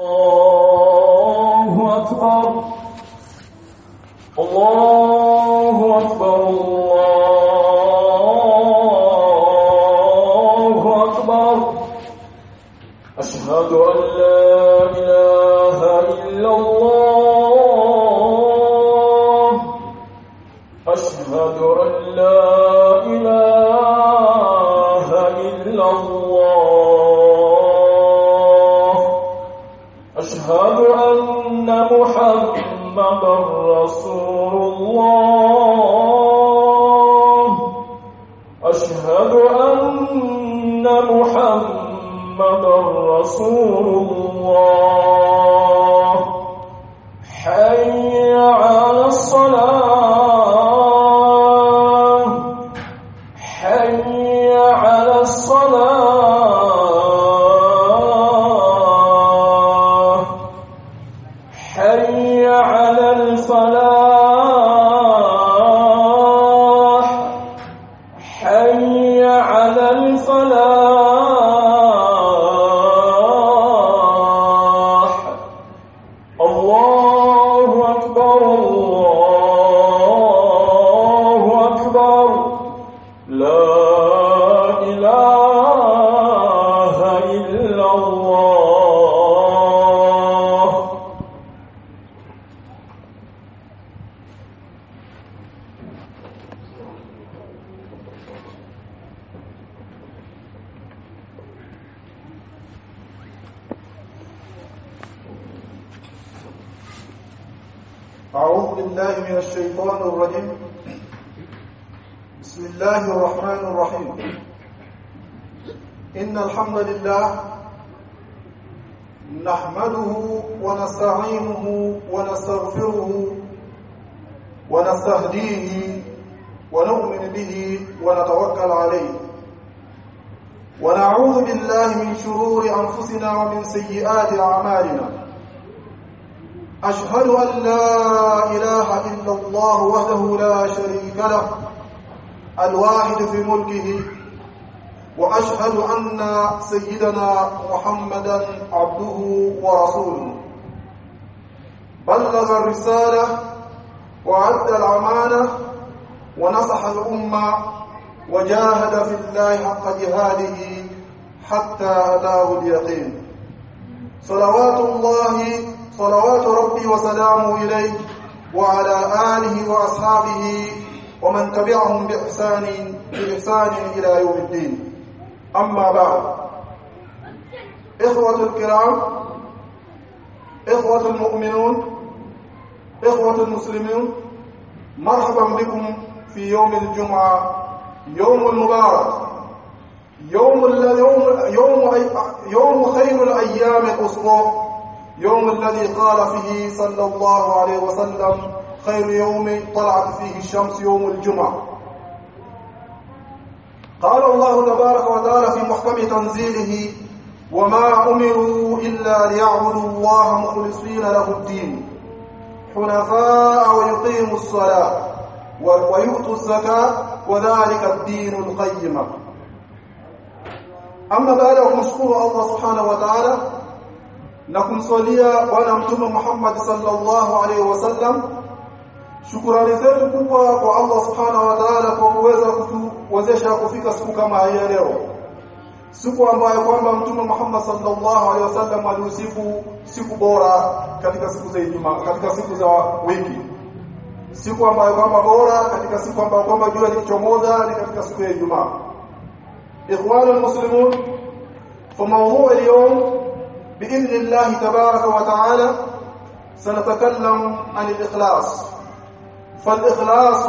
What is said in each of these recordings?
الله أكبر الله حي على الفلاح الله أكبر الله أكبر لا إله إلا الله أعوذ بالله من الشيطان الرجيم بسم الله الرحمن الرحيم إن الحمد لله نحمده ونستعينه ونستغفره ونستهديه ونؤمن به ونتوكل عليه ونعوذ بالله من شرور أنفسنا ومن سيئات أعمالنا أشهد أن لا إله إلا الله وحده لا شريك له الواحد في ملكه وأشهد أن سيدنا محمدا عبده ورسوله. بلغ الرسالة وعد الأمانة ونصح الأمة وجاهد في الله حق جهاده حتى أتاه اليقين. صلوات الله صلوات ربي وسلامه إليه وعلى آله وأصحابه ومن تبعهم بإحسان بإحسان إلى يوم الدين. أما بعد. إخوة الكرام إخوة المؤمنون إخوة المسلمون مرحبا بكم في يوم الجمعة يوم المبارك يوم يوم يوم خير الأيام الأسبوع يوم الذي قال فيه صلى الله عليه وسلم خير يوم طلعت فيه الشمس يوم الجمعة. قال الله تبارك وتعالى في محكم تنزيله وما أمروا إلا ليعبدوا الله مخلصين له الدين حنفاء ويقيموا الصلاة ويؤتوا الزكاة وذلك الدين القيم. أما بعد Allah subhanahu wa ta'ala na kumswalia bwana mtume Muhammad sallallahu alaihi wasallam. Shukrani zetu kubwa kwa Allah subhanahu wa ta'ala kwa kuweza kutuwezesha kufika siku kama hii leo. Siku ambayo kwamba mtume Muhammad sallallahu alaihi wasallam aliusifu siku bora katika siku za Ijumaa katika siku za wiki. Siku ambayo kwamba bora katika siku ambayo kwamba jua likichomoza ni katika siku ya Ijumaa. Ikhwanu muslimun fa mawdu'u al-yawm بإذن الله تبارك وتعالى سنتكلم عن الإخلاص. فالإخلاص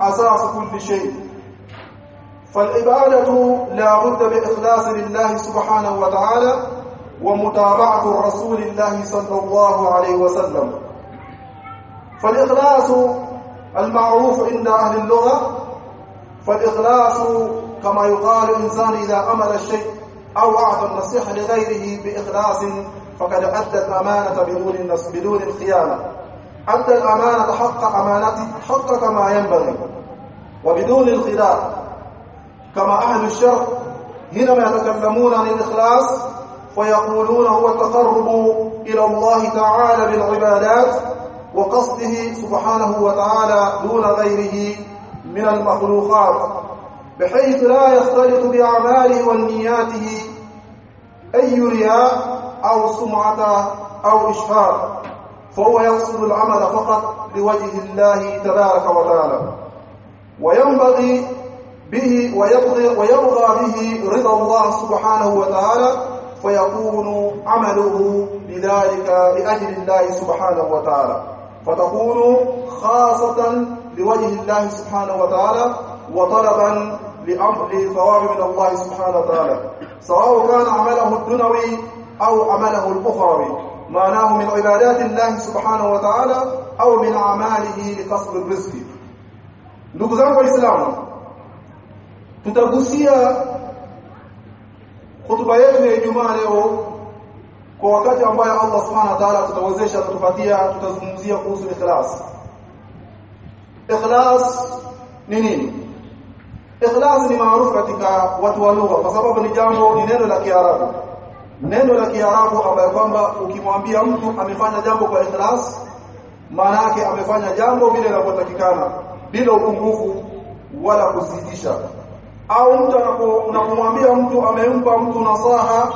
أساس كل شيء. فالعبادة لا بد بإخلاص لله سبحانه وتعالى ومتابعة الرسول الله صلى الله عليه وسلم. فالإخلاص المعروف عند أهل اللغة فالإخلاص كما يقال الإنسان إذا أمر الشيء أو أعطى النصيحة لغيره بإخلاص فقد أدى الأمانة بدون بدون الخيانة. أدى الأمانة حق أمانته حق كما ينبغي وبدون الخلاف. كما أهل الشرع حينما يتكلمون عن الإخلاص ويقولون هو التقرب إلى الله تعالى بالعبادات وقصده سبحانه وتعالى دون غيره من المخلوقات. بحيث لا يختلط بأعماله ونياته أي رياء أو سمعة أو إشهار فهو يقصد العمل فقط لوجه الله تبارك وتعالى. وينبغي به ويبغي ويبغى به رضا الله سبحانه وتعالى فيكون عمله بذلك لأجل الله سبحانه وتعالى. فتكون خاصة لوجه الله سبحانه وتعالى وطلبا لأمر ثواب من الله سبحانه وتعالى. سواء كان عمله الدنوي أو عمله الأخروي. معناه من عبادات الله سبحانه وتعالى أو من أعماله لقصد الرزق. نقزان الإسلام. تتغسية خطبة يجمع الجمعة kwa wakati ambayo allah subhanahu wataala tutawezesha tutupatia tutazungumzia kuhusu ikhlas ikhlas ni nini ikhlas ni maarufu katika watu wa lugha kwa sababu ni jambo ni neno la Kiarabu. Neno la Kiarabu ambayo kwamba ukimwambia mtu amefanya jambo kwa ikhlas maana yake amefanya jambo vile linavyotakikana bila upungufu wala kuzidisha au mtu unapomwambia mtu amempa mtu nasaha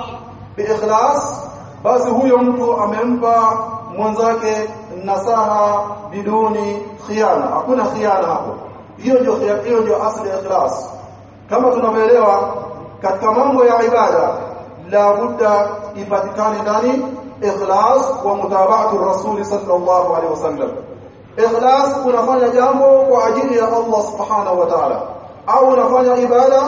biikhlas basi huyo mtu amempa mwenzake nasaha biduni khiana hakuna khiana hapo hiyo ndio hiyo ndio asili ya ikhlas. Kama tunavyoelewa katika mambo ya ibada la budda ipatikane ndani ikhlas wa mutaba'atu rasul sallallahu alaihi wasallam. Ikhlas unafanya jambo kwa ajili ya Allah subhanahu wa ta'ala au unafanya ibada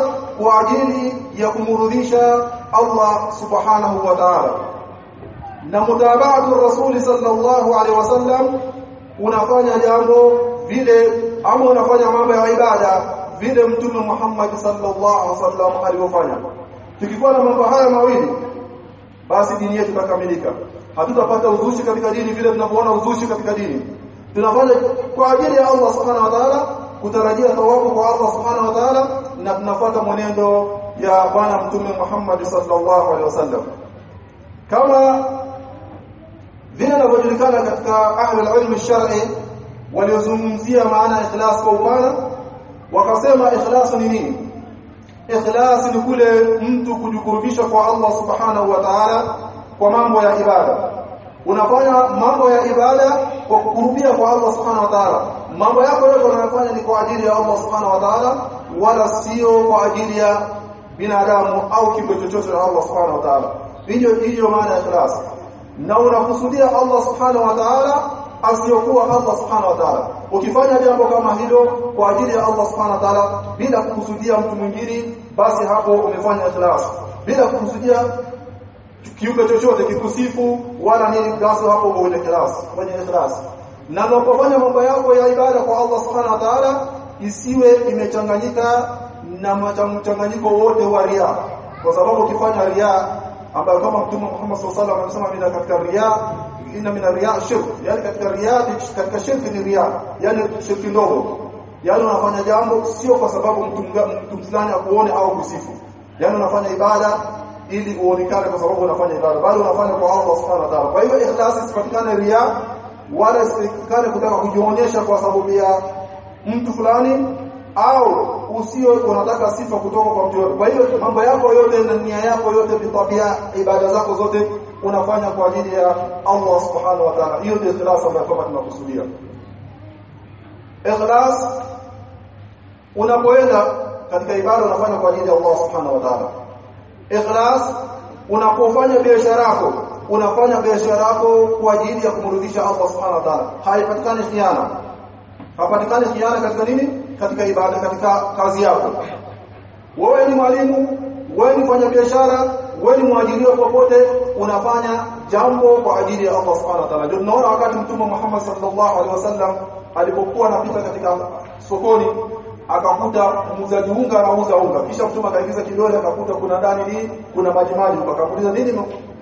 kwa ajili ya kumrudhisha Allah subhanahu wa ta'ala. Na mutaba'atu rasul sallallahu alaihi wasallam unafanya jambo vile ama unafanya mambo ya ibada vile mtume Muhammad sallallahu alaihi wasallam alivyofanya tukikuwa na mambo haya mawili basi dini yetu itakamilika hatutapata uzushi katika dini vile tunavyoona uzushi katika dini tunafanya kwa ajili ya Allah subhanahu wa ta'ala kutarajia thawabu kwa Allah subhanahu wa ta'ala na tunafuata mwenendo ya bwana mtume Muhammad sallallahu alaihi wasallam kama vile inavyojulikana katika ahli al-ilm shar'i waliozungumzia maana ikhlas kwa upana wakasema ikhlas ni nini? Ikhlas ni kule mtu kujikurubisha kwa Allah subhanahu wa ta'ala kwa mambo ya ibada. Unafanya mambo ya ibada kwa kukurubia kwa Allah subhanahu wa ta'ala. Mambo yako yote unayofanya ni kwa ajili ya Allah subhanahu wa ta'ala wala sio kwa ajili ya binadamu au kitu chochote cha Allah subhanahu wa ta'ala. Hiyo hiyo maana ya ikhlas. Na unakusudia Allah subhanahu wa ta'ala asiyokuwa Allah subhanahu wa ta'ala. Ukifanya jambo kama hilo kwa ajili ya Allah subhanahu wa ta'ala bila kukusudia mtu mwingine basi hapo umefanya ikhlas. Bila kukusudia kiumbe chochote kikusifu wala nini basi hapo umefanya ikhlas fanya ikhlas. Na unapofanya mambo yako ya ibada kwa Allah subhanahu wa ta'ala isiwe imechanganyika na mchanganyiko wote wa ria kwa sababu ukifanya ria ambayo kama mtume Muhammad sallallahu alaihi wasallam amesema bila katika ria inna mina ria shirk. Yani katika ria katika shirki ni ria yani shirki ndogo. Yani unafanya jambo sio kwa sababu mtu mtu fulani akuone au kusifu yani unafanya ibada ili uonekane kwa sababu unafanya ibada. Bali unafanya kwa Allah subhanahu wa ta'ala. Kwa hiyo ikhlas isipatikane ria wala isipatikane kutaka kujionyesha kwa sababu ya mtu fulani au usio unataka sifa kutoka kwa mtu. Kwa hiyo mambo yako yote na nia yako yote kwa ibada zako zote unafanya kwa ajili ya Allah Subhanahu wa Ta'ala. Hiyo ndio ikhlas ambayo kama tunakusudia. Ikhlas unapoenda katika ibada unafanya kwa ajili ya Allah Subhanahu wa Ta'ala. Ikhlas unapofanya biashara yako unafanya biashara yako kwa ajili ya kumrudisha Allah Subhanahu wa Ta'ala. Haipatikani khiana. Hapatikani khiana katika nini? Katika ibada, katika kazi yako. Wewe ni mwalimu, wewe ni mfanya biashara, wewe ni mwajiriwa popote, unafanya jambo kwa ajili ya Allah Subhanahu wa Ta'ala. Tunaona wakati Mtume Muhammad sallallahu alaihi wasallam alipokuwa anapita katika sokoni akakuta muuzaji unga anauza unga. Kisha mtume akaingiza kidole akakuta kuna ndani nini kuna maji maji akamuuliza nini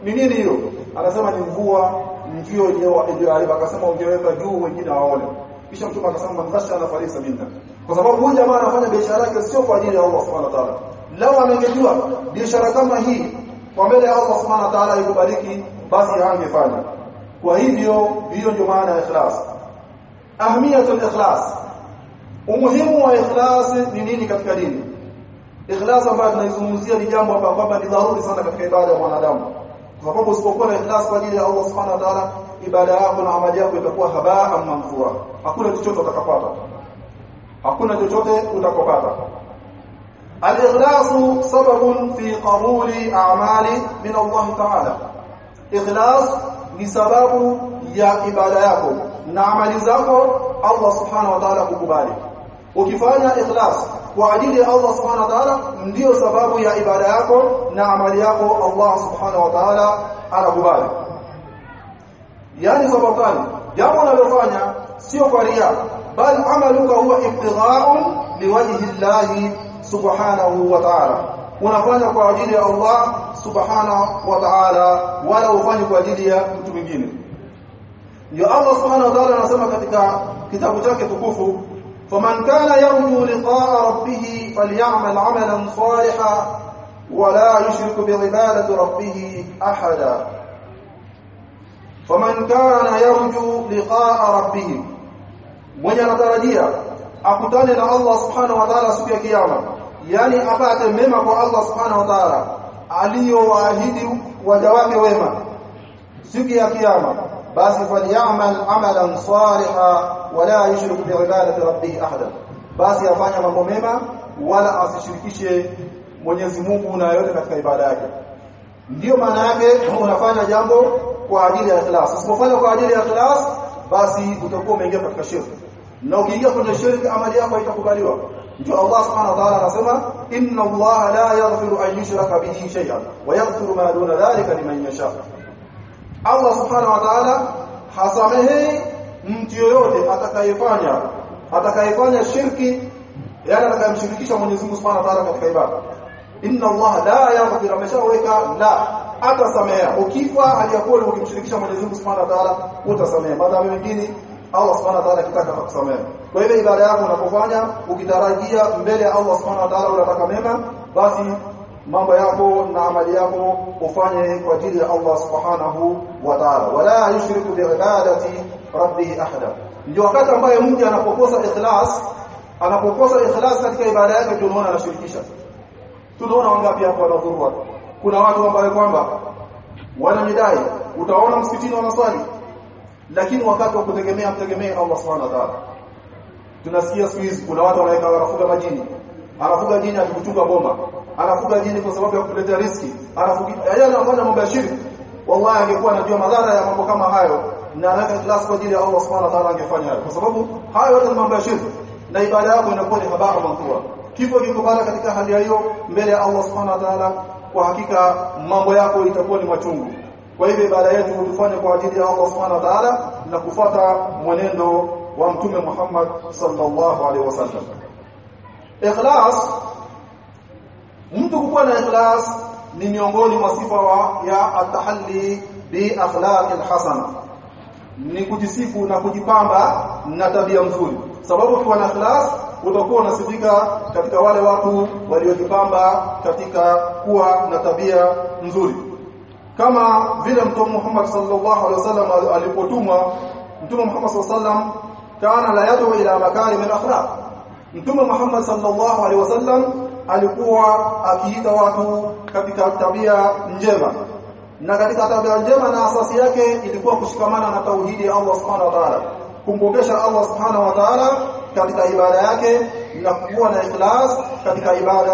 ni nini hiyo? Anasema ni mvua mvio iliyoharibu akasema ungeweka juu wengine waone. Kisha mtume akasema man na falisa minna. Kwa sababu huyu jamaa anafanya biashara yake sio kwa ajili ya Allah subhanahu wa ta'ala. Lao amengejua biashara kama hii kwa mbele ya Allah subhanahu wa ta'ala ikubariki basi angefanya kwa hivyo hiyo ndio maana ya ikhlas. Ahmiyatul ikhlas. Umuhimu wa ikhlas ni nini katika dini? Ikhlas ambayo tunaizungumzia ni jambo ambalo kwamba ni dharuri sana katika ibada ya mwanadamu. Kwa sababu usipokuwa na ikhlas kwa ajili ya Allah subhanahu wa ta'ala ibada yako na amali yako itakuwa habaa manthura hakuna chochote utakapata. Hakuna chochote utakopata al-ikhlasu في fi اعمال a'mali الله تعالى ikhlas ni sababu ya ibada yako na amali zako Allah subhanahu wa ta'ala kukubali. Ukifanya ikhlas kwa ajili ya Allah subhanahu wa ta'ala ndiyo sababu ya ibada yako na amali yako Allah subhanahu wa ta'ala anakubali. Yani sababu gani? Jambo unalofanya sio kwa ria bal amaluka huwa ibtigha'un liwajhi Allah subhanahu wa ta'ala unafanya kwa ajili ya Allah subhanahu wa ta'ala wala ufanyi kwa ajili ya mtu mwingine ndio Allah subhanahu wa ta'ala anasema katika kitabu chake tukufu faman kana yarju liqa'a rabbih falyamal 'amalan salihan wala yushrik bi'ibadati rabbih ahada faman kana yarju liqa'a rabbih mwenye anatarajia akutane na Allah subhanahu wa ta'ala siku ya kiyama yani apate mema kwa Allah subhanahu wa ta'ala aliyowaahidi waja wake wema siku ya kiyama basi falyamal amalan salihan wala yushrik biibadati rabbih ahada basi afanya mambo mema wala asishirikishe Mwenyezi Mungu na yote katika ibada yake ndiyo maana yake unafanya jambo kwa ajili ya ikhlas usipofanya kwa ajili ya ikhlas basi utakuwa umeingia katika shirki na ukiingia kwenye shirki amali yako haitakubaliwa. Ndio Allah subhanahu wa ta'ala anasema inna Allah la yaghfiru an yushraka bihi shay'an wa yaghfiru ma duna dhalika liman yasha. Allah subhanahu wa ta'ala hasamehe mtu yoyote atakayefanya atakayefanya shirki yani atakayemshirikisha Mwenyezi Mungu subhanahu wa ta'ala katika ibada. Inna Allah la yaghfiru ameshaweka la atasamea ukifa aliyakuwa ukimshirikisha Mwenyezi Mungu subhanahu wa ta'ala utasamea baada ya mengine Allah subhanahu wa ta'ala akitaka kukusamea kwa hivyo ibada yako unapofanya ukitarajia mbele ya Allah subhanahu wa ta'ala unataka mema basi mambo yako na amali yako ufanye kwa ajili ya Allah subhanahu wa ta'ala. Wala yushriku bi ibadati rabbih ahada. Ndio wakati ambaye mtu anapokosa ikhlas anapokosa ikhlas katika ibada yake tunaona anashirikisha. Tunaona wangapi hapo wanadhuru watu kuna watu ambao kwamba wanamidai utaona msikitini wanaswali lakini wakati wa kutegemea mtegemee Allah subhanahu wa ta'ala. Tunasikia siku hizi kuna watu wanaweka wanafuga majini. Anafuga jini akikuchunga bomba anafuga jini kwa sababu ya kuleta riski anafuga yeye anafanya mambo ya shirki. Wallahi angekuwa anajua madhara ya mambo kama hayo na anaweka ikhlas kwa ajili ya Allah subhanahu wa ta'ala angefanya hayo. Kwa sababu hayo yote ni mambo ya shirki. Na ibada yako inakuwa ni habara manthura kifo kikubala katika hali hiyo mbele ya Allah subhanahu wa ta'ala kwa hakika mambo yako itakuwa ni machungu kwa hivyo ibada yetu tufanye kwa ajili ya Allah subhanahu wa ta'ala na kufuata mwenendo wa mtume Muhammad sallallahu alaihi wasallam. Ikhlas mtu kuwa na ikhlas ni miongoni mwa sifa ya atahalli bi akhlaqil hasana. Ni kujisifu na kujipamba na tabia nzuri. Sababu ukiwa na ikhlas utakuwa unasifika katika wale watu waliojipamba katika kuwa na tabia nzuri kama vile mtume Muhammad sallallahu alaihi wasallam alipotumwa mtume Muhammad sallallahu alaihi kana la yad'u ila makari min akhlaq. Mtume Muhammad sallallahu alaihi wasallam alikuwa akiita watu katika tabia njema. Na katika tabia njema na asasi yake ilikuwa kushikamana na tauhidi ya Allah subhanahu wa ta'ala kumpokesha Allah subhanahu wa ta'ala katika ibada yake na kuwa na ikhlas katika ibada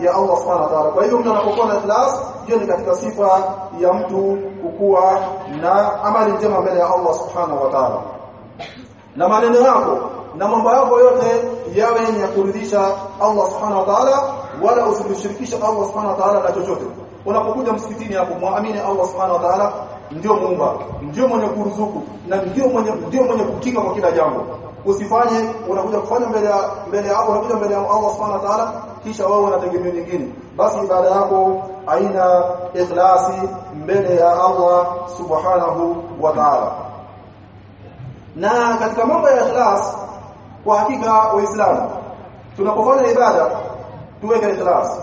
ya Allah subhanahu wa ta'ala kwa hivyo mtu anapokuwa na ikhlas hiyo ni katika sifa ya mtu kukua na amali njema mbele ya Allah subhanahu wa ta'ala na maneno yako na mambo yako yote yawe ni ya kuridhisha Allah subhanahu wa ta'ala wala usimshirikishe Allah subhanahu wa ta'ala na chochote unapokuja msikitini hapo muamini Allah subhanahu wa ta'ala ndio muumba ndio mwenye kuruzuku. Na ndio mwenye ndio mwenye kukinga kwa kila jambo. Usifanye unakuja kufanya mbele ya mbele ya unakuja mbele ya Allah subhanahu wa ta'ala kisha wewe unategemea nyingine. Basi ibada yako aina ikhlasi mbele ya Allah subhanahu wa ta'ala. Na katika mambo ya ikhlas kwa hakika waislamu tunapofanya ibada tuweke ikhlas.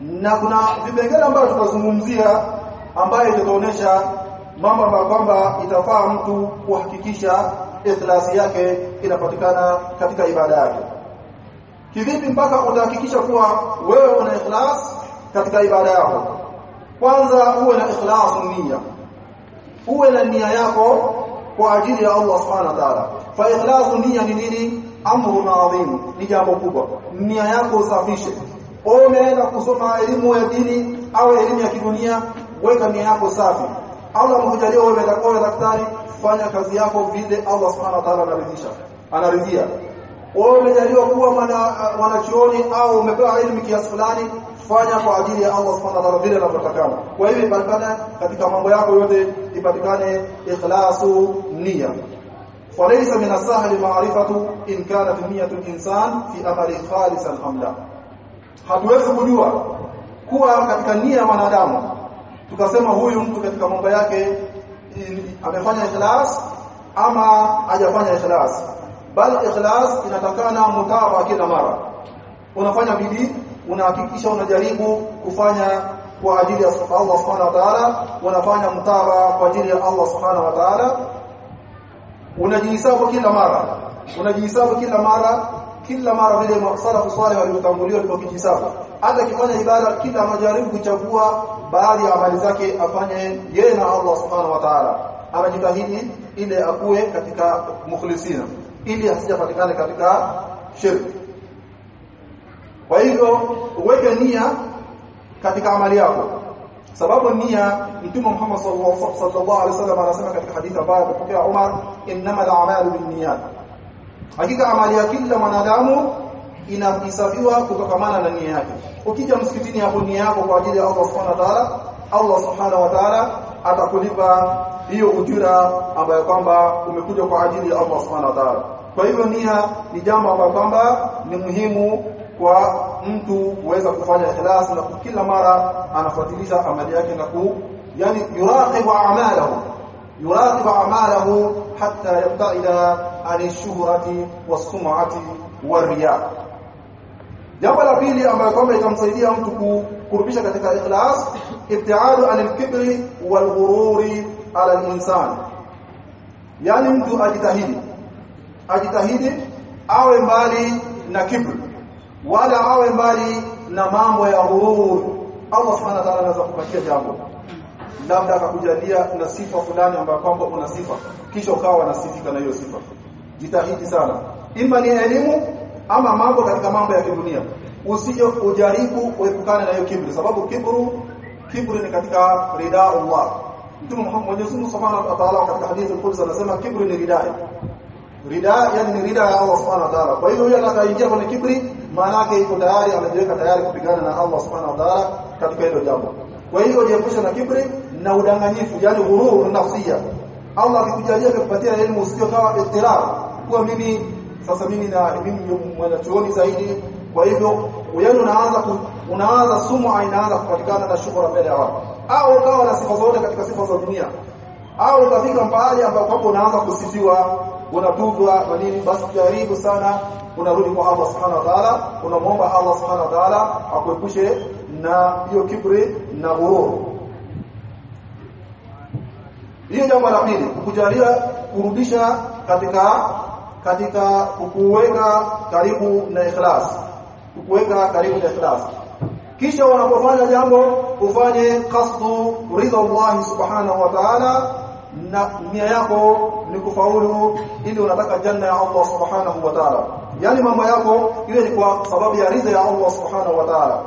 Na kuna vipengele ambavyo tutazungumzia ambayo itatuonesha mambo ambayo kwamba itafaa mtu kuhakikisha ikhlasi yake inapatikana katika ibada yake. Kivipi mpaka utahakikisha kuwa wewe una ikhlas katika ibada yako? Kwanza uwe na ikhlas nia. Uwe na nia yako kwa ajili ya Allah subhanahu wa ta'ala. Fa ikhlasu nia ni nini? Amru adhim ni jambo kubwa. Nia yako usafishe. Wewe umeenda kusoma elimu ya dini au elimu ya kidunia weka nia yako safi Allah amekujalia wewe utakuwa daktari fanya kazi yako vile Allah subhanahu wa ta'ala anaridhisha anaridhia wewe umejaliwa kuwa mwanachuoni au umepewa elimu kiasi fulani fanya kwa ajili ya Allah subhanahu wa ta'ala vile anavyotakana kwa hivyo ipatikane katika mambo yako yote ipatikane ikhlasu nia فليس من السهل معرفة إن كانت نية الإنسان في أمر خالصا أم لا hatuwezi kujua kuwa katika nia ya wanadamu tukasema huyu mtu katika mambo yake amefanya ikhlas ama hajafanya ikhlas. Bali ikhlas inatakana mutaba kila mara. Unafanya bidii unahakikisha unajaribu kufanya kwa ajili ya Allah subhanahu wa ta'ala unafanya mtaba kwa ajili ya Allah subhanahu wa ta'ala. Unajihisabu kila mara. Unajihisabu kila mara kila mara vile salafu salih waliotangulia kijisafu hata kifanya ibada kila majaribu kuchagua baadhi ya amali zake afanye yeye na Allah subhanahu wa ta'ala. Anajitahidi ile akuwe katika mukhlisina ili asijapatikane katika shirki kwa hivyo uweke nia katika amali yako. Sababu nia mtume Muhammad sallallahu alaihi wasallam anasema katika hadithi ambayo amepokea Umar innamal a'malu binniyat hakika amali ya kila mwanadamu inahesabiwa kutokamana na nia yake. Ukija msikitini hapo nia yako kwa ajili ya Allah subhanahu wa ta'ala Allah subhanahu wa ta'ala atakulipa hiyo ujira ambayo kwamba umekuja kwa ajili ya Allah subhanahu wa ta'ala. Kwa hivyo nia ni jambo ambalo kwamba ni muhimu kwa mtu kuweza kufanya ikhlas na kila mara anafuatilisha amali yake na ku yani yuraqibu a'malahu yuraqibu a'malahu hatta yabta'ida an shuhrati wasum'ati wariya jambo la pili ambalo kwamba itamsaidia mtu kukurubisha katika ikhlas ibtiadu an al-kibri wal-ghururi ala al-insan. Yani mtu ajitahidi ajitahidi awe mbali na kibri wala awe mbali na mambo ya ghurur. Allah subhanahu wa ta'ala anaweza kupatia jambo. Labda akakujalia na sifa fulani ambayo kwamba una sifa kisha ukawa unasifika na hiyo sifa jitahidi sana. Ima ni elimu ama mambo katika mambo ya kidunia. Usije ujaribu kuepukana na hiyo kiburi. Sababu kiburu kiburi ni katika rida Allah Mtume Muhammad Mwenyezi Mungu Subhanahu wa Ta'ala katika hadithi al-Qudsi anasema kiburi ni ridai. Rida yani ni ya Allah Subhanahu wa Ta'ala. Kwa hiyo yule atakayeingia kwenye kiburi maana yake yuko tayari amejiweka tayari kupigana na Allah Subhanahu wa Ta'ala katika hilo jambo. Kwa hiyo jiepushe na kiburi na udanganyifu yani ghurur nafsia. Allah akikujalia akupatia elimu usio kawa iftirar kuwa mimi sasa mimi na mimi mwanachuoni zaidi. Kwa hivyo wewe unaanza unaanza sumu inaanza kupatikana na shukura mbele ya watu au ukawa na sifa zote katika sifa za dunia. Au ukafika mahali ambapo unaanza kusifiwa unatuzwa na nini basi jaribu sana unarudi kwa Allah subhanahu wa ta'ala unamwomba Allah subhanahu wa ta'ala akuepushe na hiyo kibri na ghurur. Hiyo jambo la pili kukujalia kurudisha katika katika kukuweka karibu na ikhlas. Kukuweka karibu na ikhlas. Kisha unapofanya jambo ufanye qasdu ridha Allah subhanahu wa ta'ala na nia yako ni kufaulu ili unataka janna ya Allah subhanahu wa ta'ala. Yani mambo yako iwe ni kwa sababu ya ridha ya Allah subhanahu wa ta'ala.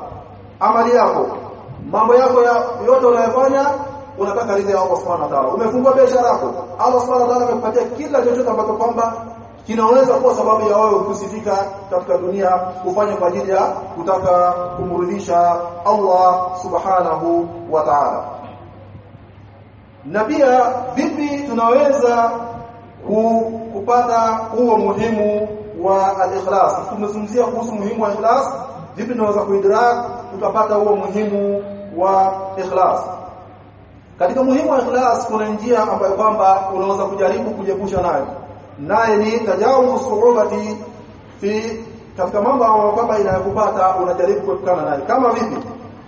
Amali yako. Mambo yako ya yote unayofanya unataka ridha ya Allah subhanahu wa ta'ala. Umefungua biashara yako. Allah subhanahu wa ta'ala amekupatia kila chochote ambacho kwamba kinaweza kuwa sababu ya wewe kusifika katika dunia kufanya kwa ajili ya kutaka kumrudisha Allah subhanahu wa ta'ala. Na pia vipi tunaweza kupata huo muhimu wa al-ikhlas? Tumezungumzia kuhusu muhimu wa ikhlas. Vipi tunaweza kuidrak tukapata huo muhimu wa ikhlas? Katika muhimu wa ikhlas kuna njia ambayo kwamba unaweza kujaribu kujiepusha nayo naye ni tajawuz suubati fi katika mambo ambayo kwamba inayokupata unajaribu kuepukana naye kama vipi?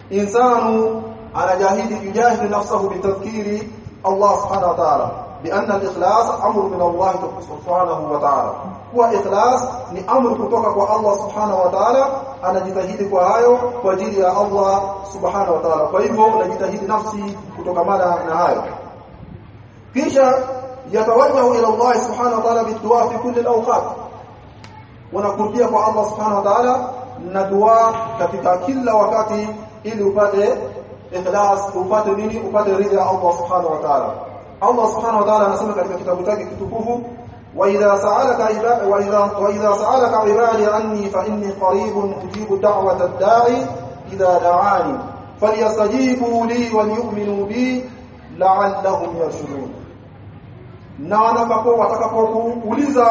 Insanu anajahidi yujahidu nafsahu bitadhkiri Allah subhanahu wa ta'ala bi anna al-ikhlas amru min Allah subhanahu wa ta'ala. Kwa ikhlas ni amru kutoka kwa Allah subhanahu wa ta'ala anajitahidi kwa hayo kwa ajili ya Allah subhanahu wa ta'ala. Kwa hivyo anajitahidi nafsi kutokamana na hayo. Kisha يتوجه إلى الله سبحانه وتعالى بالدعاء في كل الأوقات. ونقول مع الله سبحانه وتعالى ندعو كتبا كل وقت إلي أفاتي إخلاص أفاتي مني أفاتي رضا الله سبحانه وتعالى. الله سبحانه وتعالى نسمى كتبا كتاب تاكي كتبوه وإذا سألك عبادي وإذا, وإذا سألك عبادي عني فإني قريب أجيب دعوة الداعي إذا دعاني. فليستجيبوا لي وليؤمنوا بي لعلهم يرشدون. Na watakapo watakapokuuliza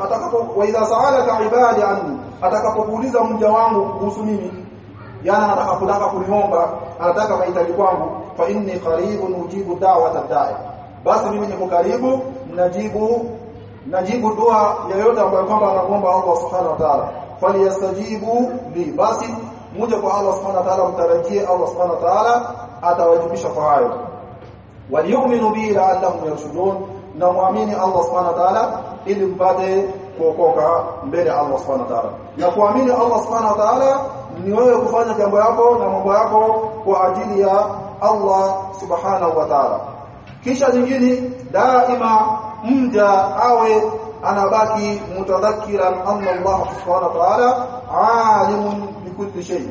watakapo wa idha sa'alaka ibadi anni atakapokuuliza mja wangu kuhusu mimi yana atakapotaka kuniomba anataka mahitaji kwangu fa inni qaribun ujibu dawat ad-da'i. Basi mimi niko karibu najibu najibu dua yoyote ambayo kwamba anamuomba Allah subhanahu wa ta'ala. Falyastajibu li. Basi mja kwa Allah subhanahu wa ta'ala mtarajie Allah subhanahu wa ta'ala atawajibisha kwa hayo. Waliyu'minu bi la'allahum yarshudun na muamini Allah subhanahu wa ta'ala ili mpate kuokoka mbele Allah subhanahu wa ta'ala. Na kuamini Allah subhanahu wa ta'ala ni wewe kufanya jambo yako na mambo yako kwa ajili ya Allah subhanahu wa ta'ala. Kisha nyingine daima mja awe anabaki mutadhakiran anna Allah subhanahu wa ta'ala alimun bikulli shay.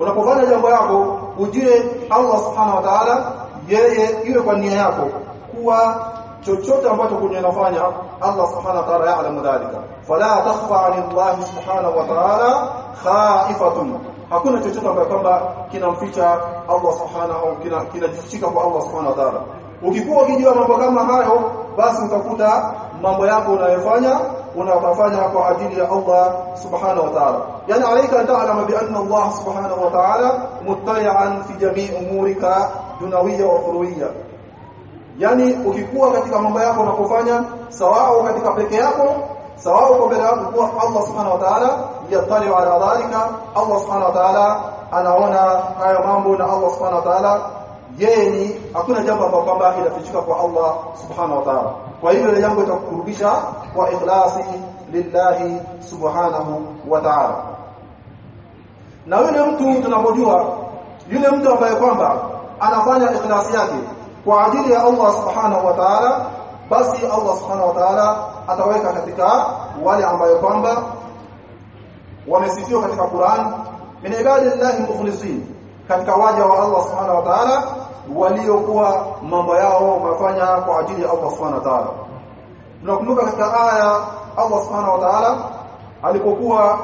Unapofanya jambo yako ujue Allah subhanahu wa ta'ala yeye iwe kwa nia yako kuwa chochote ambacho kunafanya Allah subhanahu wa ta'ala ya'lamu dhalika fala takhfa 'ala Allah subhanahu wa ta'ala khaifatun hakuna chochote ambacho kwamba kinamficha Allah subhanahu kinajifichika kwa Allah subhanahu wa ta'ala ukikuwa ukijua mambo kama hayo basi utakuta mambo yako unayofanya unayofanya kwa ajili ya Allah subhanahu wa ta'ala yani alayka ta'lama bi anna Allah subhanahu wa ta'ala muttali'an fi jami' umurika dunawiyya wa ukhrawiyya yani ukikuwa katika mambo yako unapofanya sawao katika peke yako sawa kwa mbele yako kwa Allah subhanahu wa ta'ala yatali ala dhalika. Allah subhanahu wa ta'ala anaona hayo mambo na Allah subhanahu wa ta'ala yeye ni hakuna jambo ambalo kwamba inafichika kwa Allah subhanahu wa ta'ala. Kwa hivyo ile jambo itakukurubisha kwa ikhlasi lillahi subhanahu wa ta'ala. Na yule mtu tunapojua yule mtu ambaye kwamba anafanya ikhlasi yake kwa ajili ya Allah subhanahu wa ta'ala basi Allah subhanahu wa ta'ala ataweka katika wale ambayo kwamba wamesifiwa katika Qur'an. Min ibadillahi mukhlisin katika waja wa Allah subhanahu wa ta'ala waliokuwa mambo yao wafanya kwa ajili ya Allah subhanahu wa ta'ala. Tunakumbuka katika aya Allah subhanahu wa ta'ala alipokuwa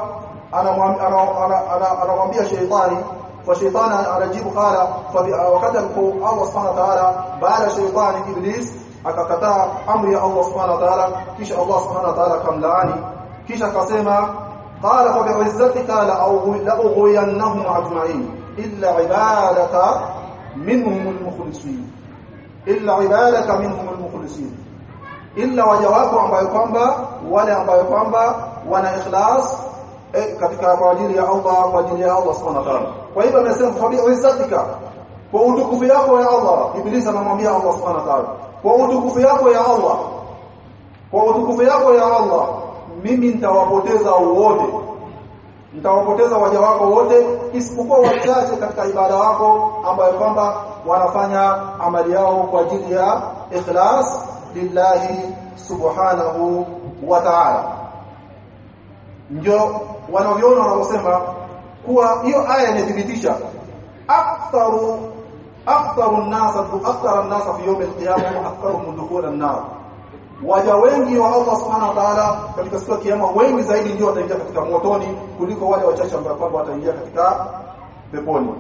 anamwambia sheitani ana, ana, anajibu فشيطان أرجيب قال وقدمك الله سبحانه وتعالى بعد شيطان إبليس. أكاكتا أمر الله سبحانه وتعالى. كيش الله سبحانه وتعالى كم لعني كيش قسيمة قال فبعزتك لأغوينهم أجمعين. إلا عبادك منهم المخلصين. إلا عبادك منهم المخلصين. إلا وجواكم أبا يقامبا ولا أبا يقامبا ولا إخلاص eh, katika kwa ajili ya Allah kwa ajili ya Allah subhanahu wa ta'ala. Kwa hivyo anasema fa izzatika kwa utukufu yako ya Allah iblis anamwambia Allah subhanahu wa ta'ala. Kwa utukufu yako ya Allah kwa utukufu yako ya Allah mimi nitawapoteza wote. Nitawapoteza waja wako wote isipokuwa wachache katika ibada wako ambayo kwamba wanafanya amali yao kwa ajili ya ikhlas lillahi subhanahu wa ta'ala ndio wanaviona wanaosema kuwa hiyo aya inathibitisha aktharu aktharu an-nas akthara an-nas fi yawm al-qiyamah aktharuhum dukhula an-nar. Waja wengi wa Allah subhanahu wa ta'ala katika siku ya kiyama wengi zaidi ndio wataingia katika motoni kuliko wale wachache ambao kwamba wataingia katika peponi.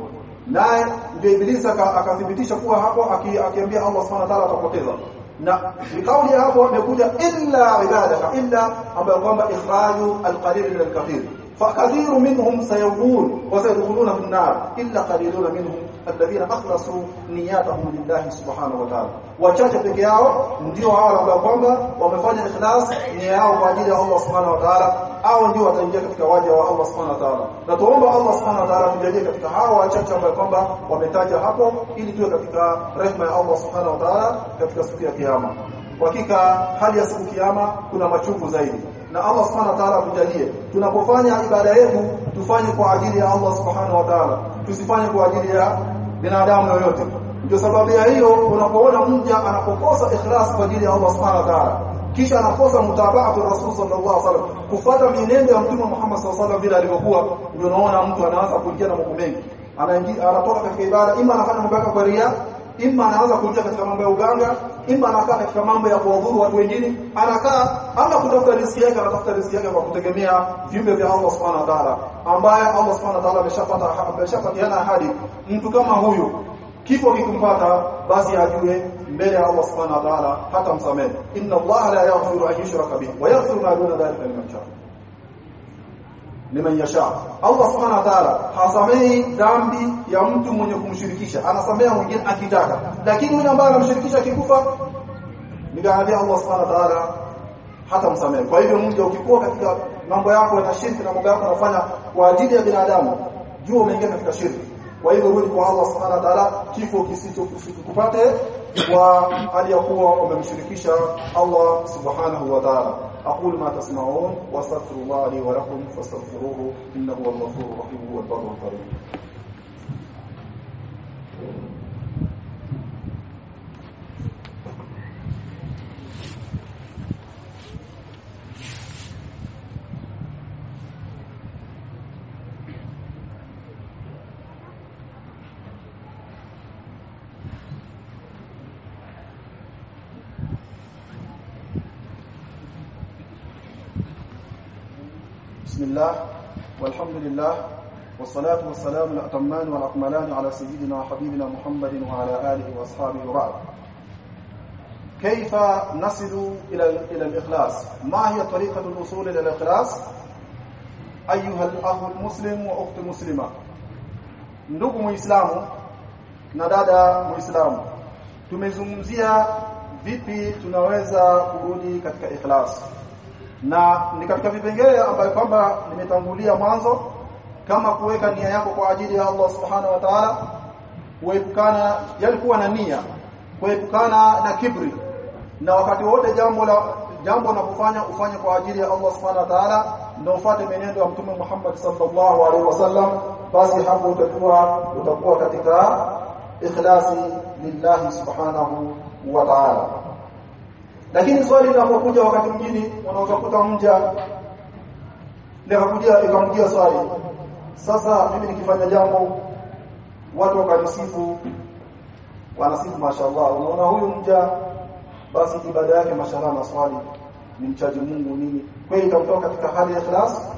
Naye ndio ibilisi akathibitisha kuwa hapo akiambia Allah subhanahu wa ta'ala atapoteza na kauli hapo wamekuja illa ibadaka illa ambayo kwamba ikhraju alqalil min alkathir فكثير منهم سيغلون وسيدخلون في النار إلا قليلون منهم alladhina akhlasu niyatahum lillahi subhanahu wa ta'ala. Wachache peke yao ndio hao ambao kwamba wamefanya ikhlas nia yao kwa ajili ya Allah subhanahu wa ta'ala au ndio wataingia katika waja wa Allah subhanahu wa ta'ala. Na tuomba Allah subhanahu wa ta'ala tujalie katika hao wachache ambao kwamba wametaja hapo ili tuwe katika rehema ya Allah subhanahu wa ta'ala katika siku ya kiyama. Hakika hali ya siku kiyama kuna machungu zaidi. Na Allah subhanahu wa ta'ala atujalie tunapofanya ibada yetu tufanye kwa ajili ya Allah subhanahu wa ta'ala. Tusifanye kwa ajili ya binadamu yoyote. Ndio sababu ya hiyo unapoona mja anapokosa ikhlas kwa ajili ya Allah subhanahu wa ta'ala kisha anakosa mutabaatu rasul sallallahu alaihi wasallam kufuata mienendo ya mtume Muhammad sallallahu alaihi wasallam vile alivyokuwa ndio unaona mtu anaanza kuingia na mambo mengi. Anaingia anatoka katika ibada ima anafanya mambo kwa ria ima anaanza kuingia katika mambo ya uganga ima anakaa katika mambo ya kuwadhuru watu wengine anakaa ama kutafuta riziki yake anatafuta riziki yake kwa kutegemea viumbe vya Allah subhanahu wa ta'ala ambaye Allah subhanahu wa ta'ala ameshapata ameshapatiana ahadi. Mtu kama huyu kifo kikumpata basi ajue mbele ya Allah subhanahu wa ta'ala hata msamehe inna Allah la yaghfiru an yushraka bihi wa yaghfiru ma duna dhalika liman yasha liman yasha Allah subhanahu wa ta'ala hasamehi dhambi ya mtu mwenye kumshirikisha. Anasameha mwingine akitaka. Lakini yule ambaye anamshirikisha akikufa nigaambia Allah subhanahu wa ta'ala hata msamehe kwa hivyo mtu ukikuwa katika mambo yako na shirki na mambo yako unafanya kwa ajili ya binadamu jua umeingia katika shirki. Kwa hivyo rudi kwa Allah subhanahu wa ta'ala kifo kisicho kusikupate kwa hali ya kuwa umemshirikisha Allah subhanahu wa ta'ala أقول ما تسمعون وأستغفر الله لي ولكم فاستغفروه إنه هو الغفور الرحيم هو البر الكريم. بسم الله والحمد لله والصلاة والسلام الأتمان والأكملان على سيدنا وحبيبنا محمد وعلى آله وأصحابه وبعد. كيف نصل إلى إلى الإخلاص؟ ما هي طريقة الوصول إلى الإخلاص؟ أيها الأخ المسلم وأخت المسلمة ndugu muislamu na dada muislamu tumezungumzia vipi tunaweza kurudi katika ikhlas na ni katika vipengele ambayo kwamba nimetangulia mwanzo kama kuweka nia yako kwa ajili ya Allah subhanahu wa ta'ala kuepukana yani kuwa na nia kuepukana na kibri na wakati wote jambo la jambo unapofanya ufanye kwa ajili ya Allah subhanahu wa ta'ala na ufuate mwenendo wa mtume Muhammad sallallahu alaihi wasallam basi hapo utakuwa utakuwa katika ikhlasi lillahi subhanahu wa ta'ala lakini swali linapokuja wakati mwingine unaweza kuta mja. Likakuja ikamjia swali. Sasa mimi nikifanya jambo watu wakanisifu wanasifu mashallah. Unaona huyu mja basi ibada yake mashallah na swali ni mchaji Mungu nini? Kweli itamtoa katika hali ya ikhlas?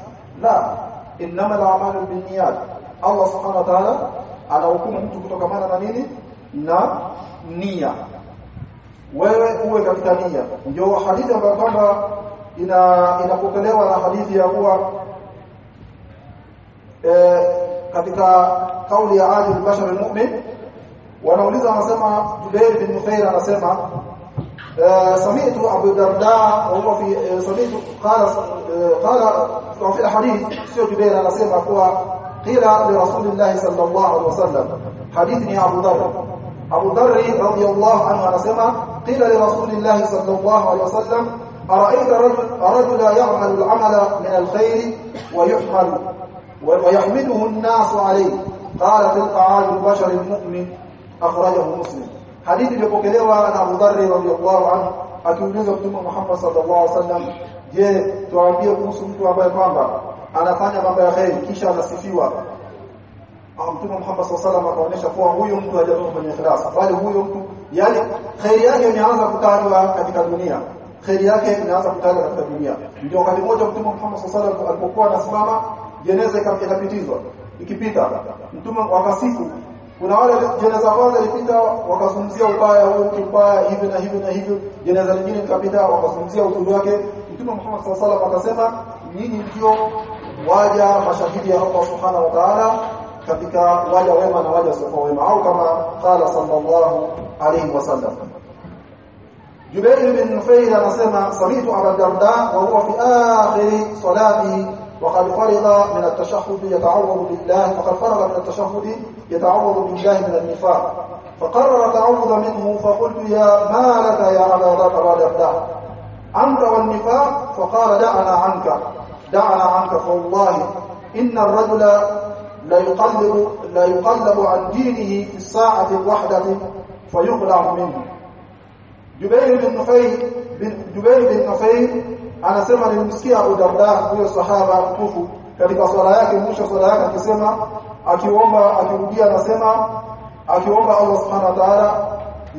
La. Innamal a'malu binniyat. Allah subhanahu wa ta'ala anahukumu mtu kutokamana na nini? Na nia wewe uwe katika nia ndio hadithi ambayo kwamba ina inapokelewa na hadithi ya kuwa e, katika kauli ya Adi al-Bashar al-Mu'min wanauliza wanasema Jubair bin Nufair anasema سمعت ابو الدرداء وهو في سمعت قال قال في الحديث سيد جبير anasema kuwa qila li rasulillah sallallahu alaihi wasallam hadithi ni Abu Dharr Abu Dharr radiyallahu anhu anasema qila li rasulillah sallallahu alaihi wasallam ara'aita rajula ya'malu al-'amala min al-khayr wa yuhmal wa yahmiduhu an-nas alayhi qala tilka 'adu al-bashar al-mu'min akhrajahu muslim hadithi iliyopokelewa na Abu Dharr radhiyallahu anhu akiuliza Mtume Muhammad sallallahu alaihi wasallam je tuambie kuhusu mtu ambaye kwamba anafanya mambo ya kheri kisha anasifiwa Mtume Muhammad sallallahu alaihi akaonyesha kuwa huyo mtu hajatoka kwenye ikhlas bali huyo mtu yani khair yake inaanza kutajwa katika dunia. Khair yake inaanza kutajwa katika dunia. Ndio wakati mmoja Mtume Muhammad sallallahu alaihi alipokuwa anasimama jeneza ikapitizwa ikipita. Mtume wakasifu kuna wale jeneza kwanza ilipita wakazungumzia ubaya huo mtu mbaya hivi na hivi na hivyo. Jeneza lingine likapita wakazungumzia uzuri wake. Mtume Muhammad sallallahu alaihi wasallam akasema nyinyi ndio waja mashahidi ya Allah subhanahu wa ta'ala katika waja wema na waja wasiokuwa wema au kama qala sallallahu alayhi wasallam Jubair bin Nufayl anasema samitu Abu Darda wa huwa fi akhir salati وقد فرغ من التشهد يتعوذ بالله وقد فرغ من التشهد يتعوذ بالله من النفاق فقرر التعوذ منه فقلت يا ما لك يا أبا درداء أنت والنفاق فقال دعنا عنك دعنا عنك فوالله إن الرجل لا يقلب لا يقلب عن دينه في الساعة الوحدة فيقلع منه. جبير بن نفيل بن جبير بن نفيل أنا سمع المسكي أبو درداء هو الصحابة كفو كتب صلاياك موشى صلاياك تسمع أكيوما أكيوبيا نسمع أكيوما الله سبحانه وتعالى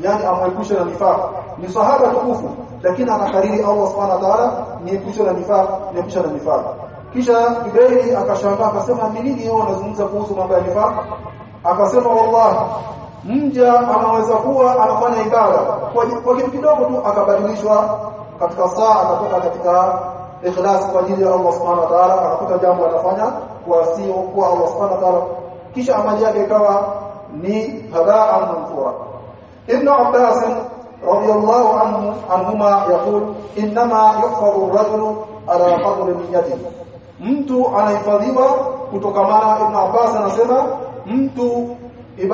يعني أما يكوش النفاق لصحابة كفو لكن أنا خليلي الله سبحانه وتعالى نيكوش النفاق نيكوش النفاق kisha Ibrahim akashangaa akasema ni nini yeye anazungumza kuhusu mambo ya nifaq akasema wallahi mja anaweza kuwa anafanya ibada. Kwa, kwa kitu kidogo tu akabadilishwa katika saa akatoka katika ikhlas kwa ajili ya Allah subhanahu wa ta'ala akakuta jambo anafanya kwa sio kwa Allah subhanahu wa ta'ala. Kisha amali yake ikawa ni hadaa manthura ibn Abbas radiyallahu anhu anhuma yaqul inma yuhfazu ar-rajulu ala qadri niyyatihi mtu anahifadhiwa kutokamana ibn Abbas anasema mtu Ibn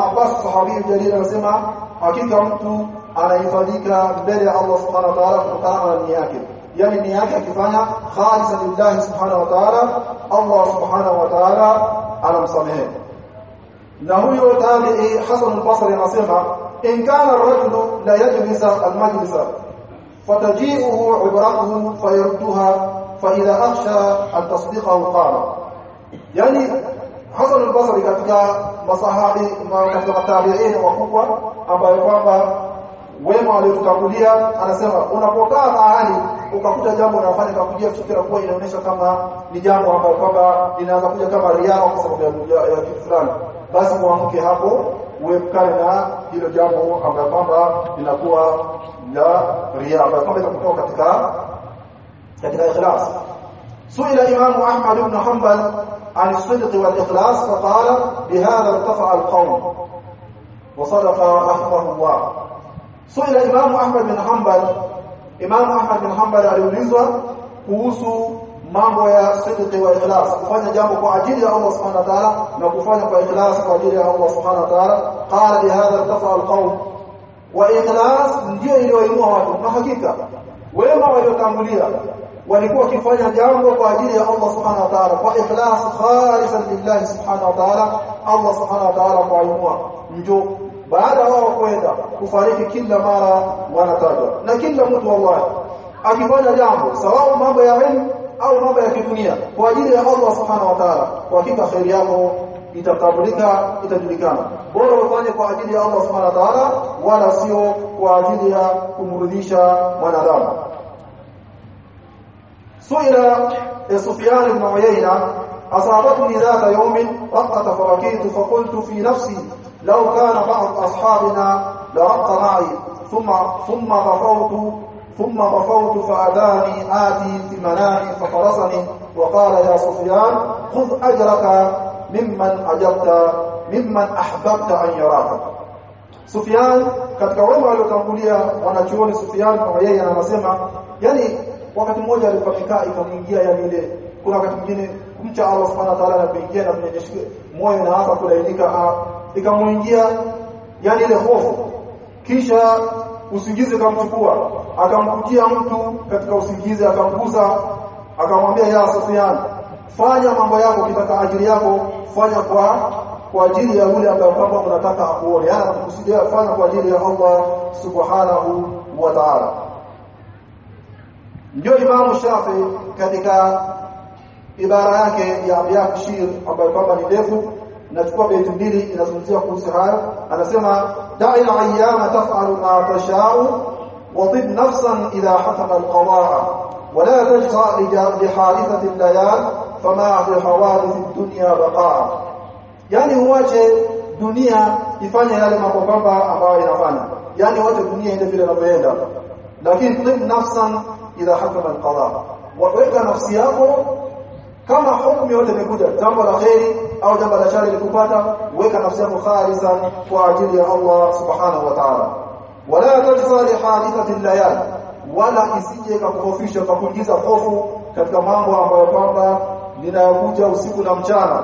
Abbas sahabi jalil anasema hakika mtu anahifadhika mbele ya Allah subhanahu wa ta'ala kutokana na nia yake yani nia yake akifanya khalisan lillahi subhanahu wa ta'ala Allah subhanahu wa ta'ala anamsamehe na huyo tabi'i Hasan al-Basri anasema in kana ar-rajulu la yajlisa al-majlisa fataji'uhu ibratuhu fayarduha fa أخشى أن تصدقه قال. yani Hasan al-Basri katika masahabi katika matabi'in wakubwa ambayo kwamba wema waliotutangulia anasema unapokaa mahali ukakuta jambo unafanya kakujia fikira kuwa inaonyesha kama ni jambo ambalo kwamba linaanza kuja kama riaa kwa sababu ya, kitu fulani basi muamke hapo uepukane na hilo jambo ambalo kwamba linakuwa la riaa ambayo kwamba inakutoka katika katika ikhlas سئل الإمام أحمد بن حنبل عن الصدق والإخلاص فقال بهذا ارتفع القوم وصدق رحمه الله سئل الإمام أحمد بن حنبل إمام أحمد بن حنبل aliulizwa kuhusu mambo ya sidqi wa ikhlas kufanya jambo kwa ajili ya Allah subhanahu wa ta'ala na kufanya kwa ikhlas kwa ajili ya Allah subhanahu wa ta'ala qala bihadha irtafa alqawm wa ikhlas ndio iliyoinua watu na hakika wema waliotangulia walikuwa wakifanya jambo kwa ajili ya Allah subhanahu wa ta'ala kwa ikhlas khalisan lillahi subhanahu wa ta'ala Allah subhanahu wa ta'ala kuinua njo baada wao kwenda kufariki kila mara wanatajwa na kila mtu wallahi akifanya jambo sawa mambo ya elimu au mambo ya kidunia kwa ajili ya Allah subhanahu wa ta'ala kwa hakika khairi yako itatambulika itajulikana bora ufanye kwa ajili ya Allah subhanahu wa ta'ala wala sio kwa ajili ya kumrudisha mwanadamu سئل سفيان بن عيينة أصابتني ذات يوم رقة فركيت فقلت في نفسي لو كان بعض أصحابنا لرق معي ثم ثم غفوت ثم غفوت فأتاني آتي في منامي ففرسني وقال يا سفيان خذ أجرك ممن أجبت ممن أحببت أن يراك. سفيان katika wema waliotangulia wanachuoni Sufyan kwa yeye anasema yani wakati mmoja alikuwa amekaa ikamwingia yani ile kuna wakati mwingine kumcha Allah subhanahu wa ta'ala na kuingia na kunyenyeshika moyo na hapa kulainika ikamwingia yani ile hofu. Kisha usingizi kamchukua akamkujia mtu katika usingizi akamgusa akamwambia ya Sufyan fanya mambo yako kitaka ajili yako fanya kwa kwa ajili ya yule ambaye kwamba unataka akuone. Yani kusudia fanya kwa ajili ya Allah subhanahu wa ta'ala ndio Imam Shafi katika ibara yake ya Abyat Shir ambayo kwamba ni ndefu nachukua beti mbili inazungumzia kuhusu hayo anasema da'i al-ayyama taf'alu ma tasha'u hakama al-qawa'a wa la tajza li hadithati al-layal fama fi hawadith ad-dunya baqa'a yani uache dunia ifanye yale mambo kwamba ambayo inafanya yani uache dunia ende vile inavyoenda لكن طب نفسا إذا حكم القضاء. وإذا وحكم نفسياته كما حكم يوتي بكودة جنب الأخير أو جنب الأشار لكفاتا وحكم نفسياته خالصا وعجل يا الله سبحانه وتعالى. ولا تجزى لحادثة الليالي ولا إسيجي كتخوفيش كتقول جيزة خوفه كتكمامه أبا يقرب لنا يبوجة وسيكو نمجانا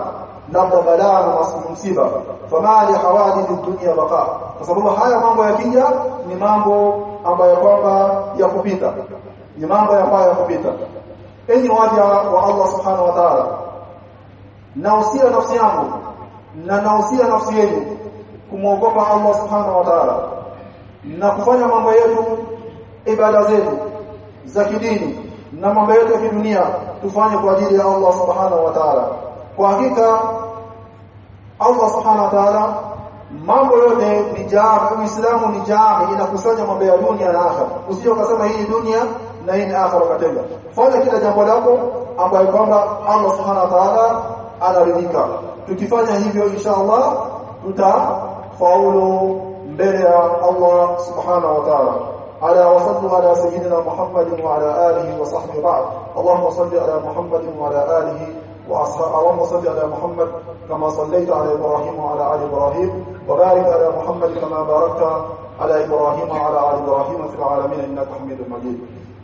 labda balaa na msiba fa mali hawadi fi dunya baqa kwa sababu haya mambo ambayo kwamba ya kupita. Ni mambo ambayo ya kupita. Enyi waja wa Allah subhanahu wa ta'ala nausia nafsi yangu na nausia nafsi yenu kumwogopa Allah subhanahu wa ta'ala na kufanya mambo yetu ibada zetu za kidini na mambo yetu ya kidunia tufanye kwa ajili ya Allah subhanahu wa ta'ala. Kwa hakika Allah subhanahu wa ta'ala mambo yote ni jami Uislamu ni jami inakusanya mambo ya dunia na akhera usije ukasema hii dunia na hii ni akhera ukatenga fanya kila jambo lako ambayo kwamba Allah subhanahu wa ta'ala anaridhika tukifanya hivyo inshallah tutafaulu mbele ya Allah subhanahu wa ta'ala على وصلوا على سيدنا محمد وعلى آله وصحبه بعد اللهم صل على محمد وعلى آله اللهم صل على محمد كما صليت على إبراهيم وعلى آل إبراهيم وبارك على محمد كما باركت على إبراهيم وعلى آل إبراهيم في العالمين إنك حميد مجيد.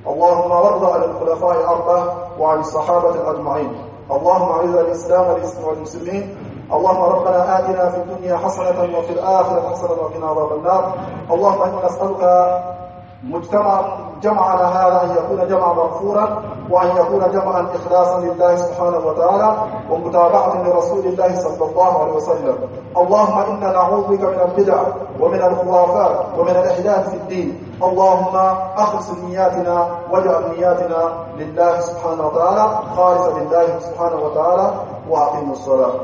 اللهم وارض عن الخلفاء الأربعة وعن الصحابة أجمعين. اللهم أعز الإسلام والمسلمين. اللهم ربنا آتنا في الدنيا حسنة وفي الآخرة حسنة وقنا عذاب النار. اللهم إنا نسألك مجتمع جمع على هذا أن يكون جمعا مغفورا وأن يكون جمعا إخلاصا لله سبحانه وتعالى ومتابعة لرسول الله صلى الله عليه وسلم. اللهم إنا نعوذ بك من البدع ومن الخرافات ومن الإحداث في الدين. اللهم أخلص نياتنا واجعل نياتنا لله سبحانه وتعالى خالصة لله سبحانه وتعالى وأقيموا الصلاة.